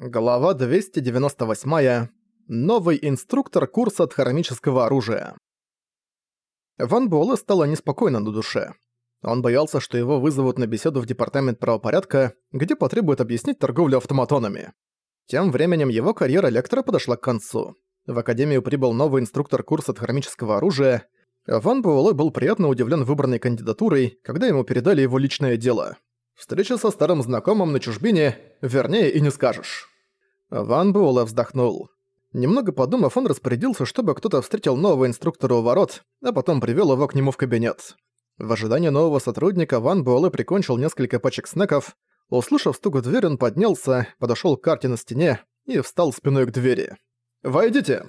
Глава 298. Новый инструктор курса хромического оружия. Ван Буэлэ стало неспокойно на душе. Он боялся, что его вызовут на беседу в департамент правопорядка, где потребуют объяснить торговлю автоматонами. Тем временем его карьера лектора подошла к концу. В академию прибыл новый инструктор курса хромического оружия. Ван Буэлэ был приятно удивлен выбранной кандидатурой, когда ему передали его личное дело – Встреча со старым знакомым на чужбине, вернее и не скажешь. Ван Буэлэ вздохнул. Немного подумав, он распорядился, чтобы кто-то встретил нового инструктора у ворот, а потом привёл его к нему в кабинет. В ожидании нового сотрудника Ван Буэлэ прикончил несколько пачек снеков. Услышав стук в дверь, он поднялся, подошёл к карте на стене и встал спиной к двери. «Войдите!»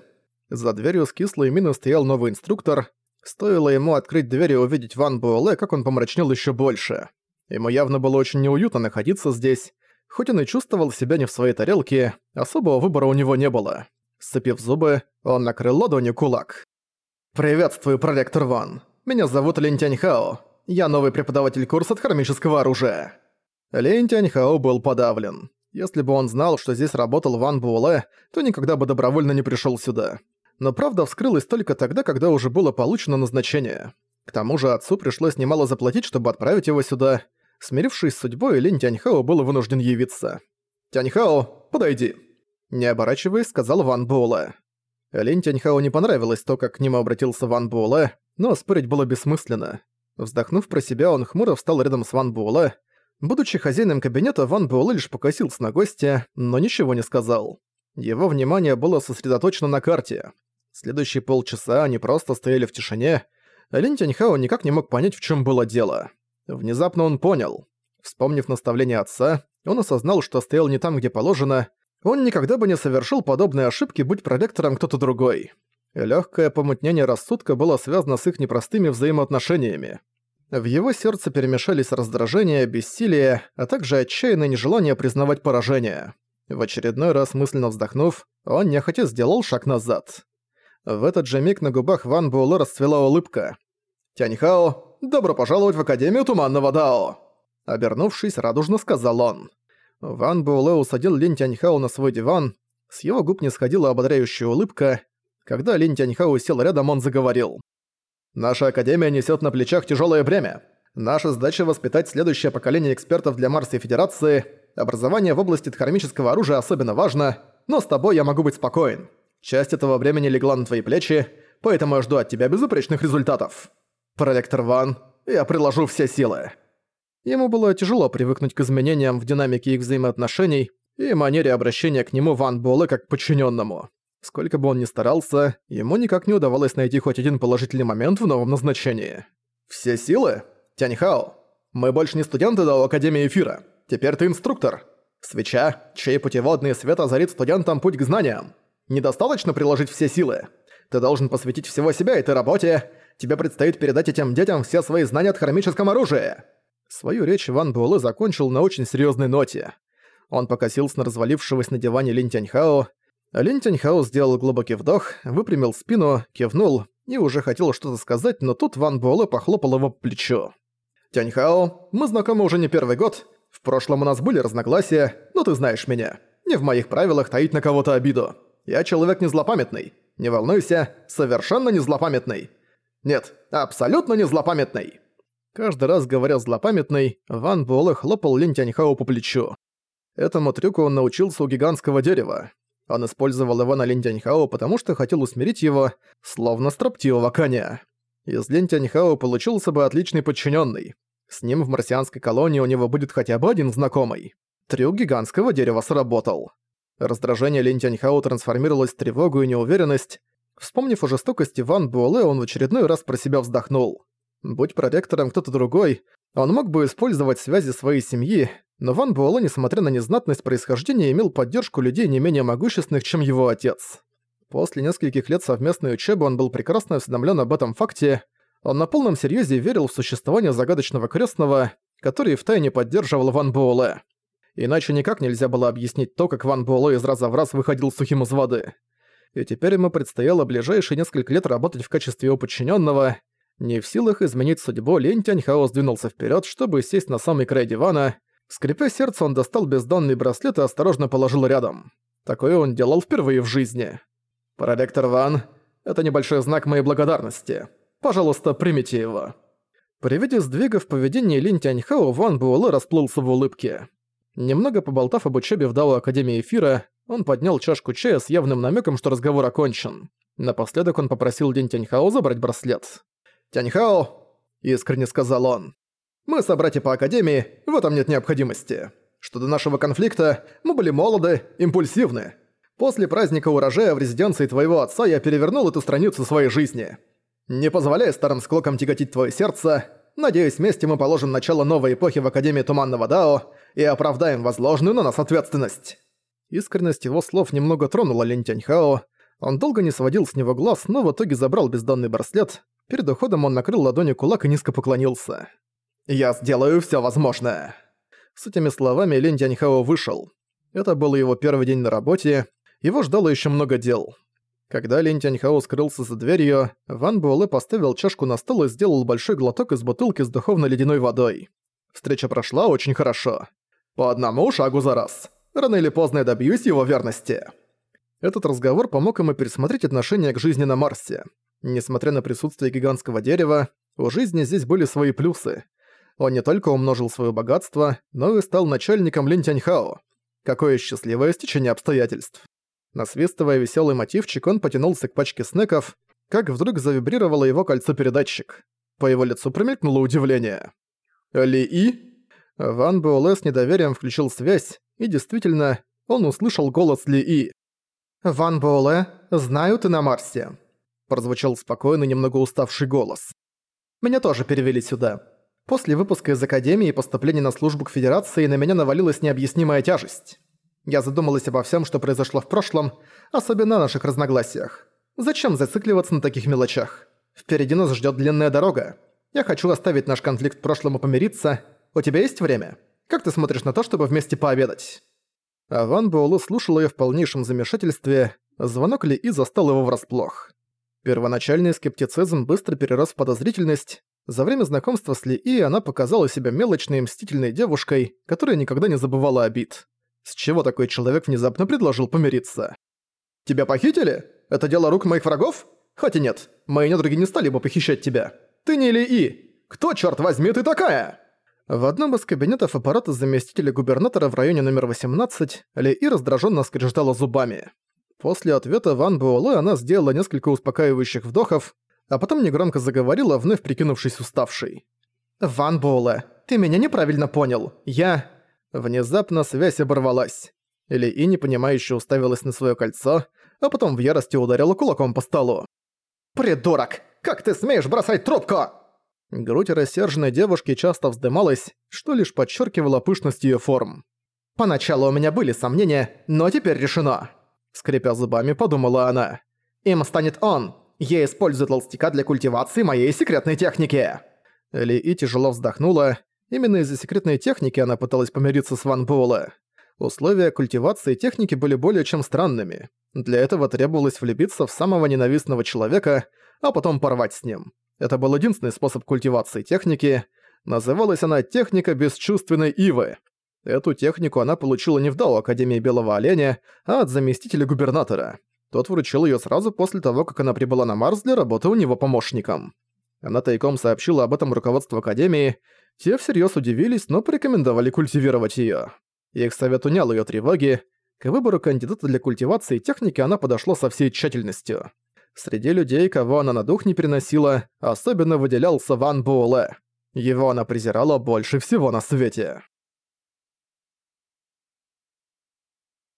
За дверью с кислой миной стоял новый инструктор. Стоило ему открыть дверь и увидеть Ван Буэлэ, как он помрачнел ещё больше. Ему явно было очень неуютно находиться здесь. Хоть он и чувствовал себя не в своей тарелке, особого выбора у него не было. Сцепив зубы, он накрыл ладонью кулак. «Приветствую, проректор Ван. Меня зовут Лин Тяньхао. Я новый преподаватель курса хромического оружия». Лин Тяньхао был подавлен. Если бы он знал, что здесь работал Ван Буэлэ, то никогда бы добровольно не пришёл сюда. Но правда вскрылась только тогда, когда уже было получено назначение. К тому же отцу пришлось немало заплатить, чтобы отправить его сюда. Смирившись с судьбой, Линь Тяньхао был вынужден явиться. «Тяньхао, подойди!» Не оборачиваясь, сказал Ван Буэлэ. Линь Тяньхао не понравилось то, как к нему обратился Ван Буэлэ, но спорить было бессмысленно. Вздохнув про себя, он хмуро встал рядом с Ван Буэлэ. Будучи хозяином кабинета, Ван Буэлэ лишь покосился на гостя, но ничего не сказал. Его внимание было сосредоточено на карте. Следующие полчаса они просто стояли в тишине. Линь Тяньхао никак не мог понять, в чем было дело. Внезапно он понял. Вспомнив наставление отца, он осознал, что стоял не там, где положено. Он никогда бы не совершил подобной ошибки, будь проректором кто-то другой. Легкое помутнение рассудка было связано с их непростыми взаимоотношениями. В его сердце перемешались раздражение, бессилие, а также отчаянное нежелание признавать поражение. В очередной раз мысленно вздохнув, он нехотя сделал шаг назад. В этот же миг на губах Ван Буэлэ расцвела улыбка. «Тяньхао, добро пожаловать в Академию Туманного Дао!» Обернувшись, радужно сказал он. Ван Буэлэ усадил Лин Тяньхао на свой диван. С его губ не сходила ободряющая улыбка. Когда Лин Тяньхао сел рядом, он заговорил. «Наша Академия несет на плечах тяжелое бремя. Наша задача воспитать следующее поколение экспертов для Марса и Федерации. Образование в области хромического оружия особенно важно, но с тобой я могу быть спокоен. Часть этого времени легла на твои плечи, поэтому я жду от тебя безупречных результатов». «Проректор Ван, я приложу все силы». Ему было тяжело привыкнуть к изменениям в динамике их взаимоотношений и манере обращения к нему Ван Буэлэ как к подчиненному. Сколько бы он ни старался, ему никак не удавалось найти хоть один положительный момент в новом назначении. «Все силы? Тяньхао, мы больше не студенты до Академии Эфира. Теперь ты инструктор. Свеча, чей путеводный свет озарит студентам путь к знаниям. Недостаточно приложить все силы. Ты должен посвятить всего себя этой работе, Тебе предстоит передать этим детям все свои знания о хромическом оружии!» Свою речь Ван Буэлэ закончил на очень серьезной ноте. Он покосился на развалившегося на диване Лин Тяньхао. Лин Тяньхао сделал глубокий вдох, выпрямил спину, кивнул и уже хотел что-то сказать, но тут Ван Буэлэ похлопал его по плечу. «Тяньхао, мы знакомы уже не первый год. В прошлом у нас были разногласия, но ты знаешь меня. Не в моих правилах таить на кого-то обиду. Я человек не злопамятный. Не волнуйся, совершенно не злопамятный. Нет, абсолютно не злопамятный. Каждый раз говоря злопамятный, Ван Буэлэ хлопал Линь Тяньхао по плечу. Этому трюку он научился у гигантского дерева. Он использовал его на Линь Тяньхао, потому что хотел усмирить его, словно строптивого коня. Из Линь Тяньхао получился бы отличный подчиненный. С ним в марсианской колонии у него будет хотя бы один знакомый. Трюк гигантского дерева сработал. Раздражение Линь Тяньхао трансформировалось в тревогу и неуверенность, Вспомнив о жестокости Ван Буэлэ, он в очередной раз про себя вздохнул. Будь проректором кто-то другой, он мог бы использовать связи своей семьи, но Ван Буэлэ, несмотря на незнатность происхождения, имел поддержку людей не менее могущественных, чем его отец. После нескольких лет совместной учебы он был прекрасно осведомлен об этом факте, он на полном серьезе верил в существование загадочного крестного, который втайне поддерживал Ван Буэлэ. Иначе никак нельзя было объяснить то, как Ван Буэлэ из раза в раз выходил сухим из воды и теперь ему предстояло ближайшие несколько лет работать в качестве его подчиненного. Не в силах изменить судьбу, Лень Тяньхао сдвинулся вперед, чтобы сесть на самый край дивана. Скрипя сердце, он достал бездонный браслет и осторожно положил рядом. Такое он делал впервые в жизни. «Проректор Ван, это небольшой знак моей благодарности. Пожалуйста, примите его». При виде сдвига в поведении Линь Тяньхао Ван Буэлэ расплылся в улыбке. Немного поболтав об учебе в Дао Академии Эфира, он поднял чашку чая с явным намеком, что разговор окончен. Напоследок он попросил Линь Тяньхао забрать браслет. «Тяньхао!» – искренне сказал он. «Мы собратья по Академии, в этом нет необходимости. Что до нашего конфликта, мы были молоды, импульсивны. После праздника урожая в резиденции твоего отца я перевернул эту страницу своей жизни. Не позволяя старым склокам тяготить твое сердце, надеюсь, вместе мы положим начало новой эпохи в Академии Туманного Дао и оправдаем возложенную на нас ответственность». Искренность его слов немного тронула Линь Тяньхао. Он долго не сводил с него глаз, но в итоге забрал бездонный браслет. Перед уходом он накрыл ладонью кулак и низко поклонился. «Я сделаю все возможное!» С этими словами Линь Тяньхао вышел. Это был его первый день на работе, его ждало еще много дел. Когда Лин Тяньхао скрылся за дверью, Ван Буэлэ поставил чашку на стол и сделал большой глоток из бутылки с духовно-ледяной водой. Встреча прошла очень хорошо. По одному шагу за раз. Рано или поздно я добьюсь его верности. Этот разговор помог ему пересмотреть отношение к жизни на Марсе. Несмотря на присутствие гигантского дерева, у жизни здесь были свои плюсы. Он не только умножил свое богатство, но и стал начальником Лин Тяньхао. Какое счастливое стечение обстоятельств. Насвистывая веселый мотивчик, он потянулся к пачке снеков, как вдруг завибрировало его кольцо-передатчик. По его лицу промелькнуло удивление. «Ли-И?» Ван Буэлэ с недоверием включил связь, и действительно, он услышал голос Ли-И. «Ван Буэлэ, знаю ты на Марсе», – прозвучал спокойный, немного уставший голос. «Меня тоже перевели сюда. После выпуска из Академии и поступления на службу к Федерации на меня навалилась необъяснимая тяжесть. Я задумалась обо всем, что произошло в прошлом, особенно о наших разногласиях. Зачем зацикливаться на таких мелочах? Впереди нас ждет длинная дорога. Я хочу оставить наш конфликт в прошлом и помириться. У тебя есть время? Как ты смотришь на то, чтобы вместе пообедать?» А Ван Буэлэ слушал её в полнейшем замешательстве. Звонок Ли И застал его врасплох. Первоначальный скептицизм быстро перерос в подозрительность. За время знакомства с Ли И она показала себя мелочной и мстительной девушкой, которая никогда не забывала обид. С чего такой человек внезапно предложил помириться? «Тебя похитили? Это дело рук моих врагов? Хотя нет, мои недруги не стали бы похищать тебя. Ты не Ли И. Кто, черт возьми, ты такая?» В одном из кабинетов аппарата заместителя губернатора в районе номер 18 Ли И раздраженно скрежетала зубами. После ответа Ван Буэлэ она сделала несколько успокаивающих вдохов, а потом негромко заговорила, вновь прикинувшись уставшей. «Ван Буэлэ, ты меня неправильно понял. Я...» Внезапно связь оборвалась. Или и непонимающе уставилась на своё кольцо, а потом в ярости ударила кулаком по столу. «Придурок! Как ты смеешь бросать трубку?» Грудь рассерженной девушки часто вздымалась, что лишь подчеркивало пышность её форм. «Поначалу у меня были сомнения, но теперь решено!» Скрипя зубами, подумала она. «Им станет он! Я использую толстяка для культивации моей секретной техники!» Ли И тяжело вздохнула, Именно из-за секретной техники она пыталась помириться с Ван Буэлэ. Условия культивации техники были более чем странными. Для этого требовалось влюбиться в самого ненавистного человека, а потом порвать с ним. Это был единственный способ культивации техники. Называлась она «техника бесчувственной ивы». Эту технику она получила не в Дао Академии Белого Оленя, а от заместителя губернатора. Тот вручил её сразу после того, как она прибыла на Марс для работы у него помощником. Она тайком сообщила об этом руководству Академии, те всерьез удивились, но порекомендовали культивировать ее. Их совет унял ее тревоги. К выбору кандидата для культивации техники она подошла со всей тщательностью. Среди людей, кого она на дух не переносила, особенно выделялся Ван Буэлэ. Его она презирала больше всего на свете.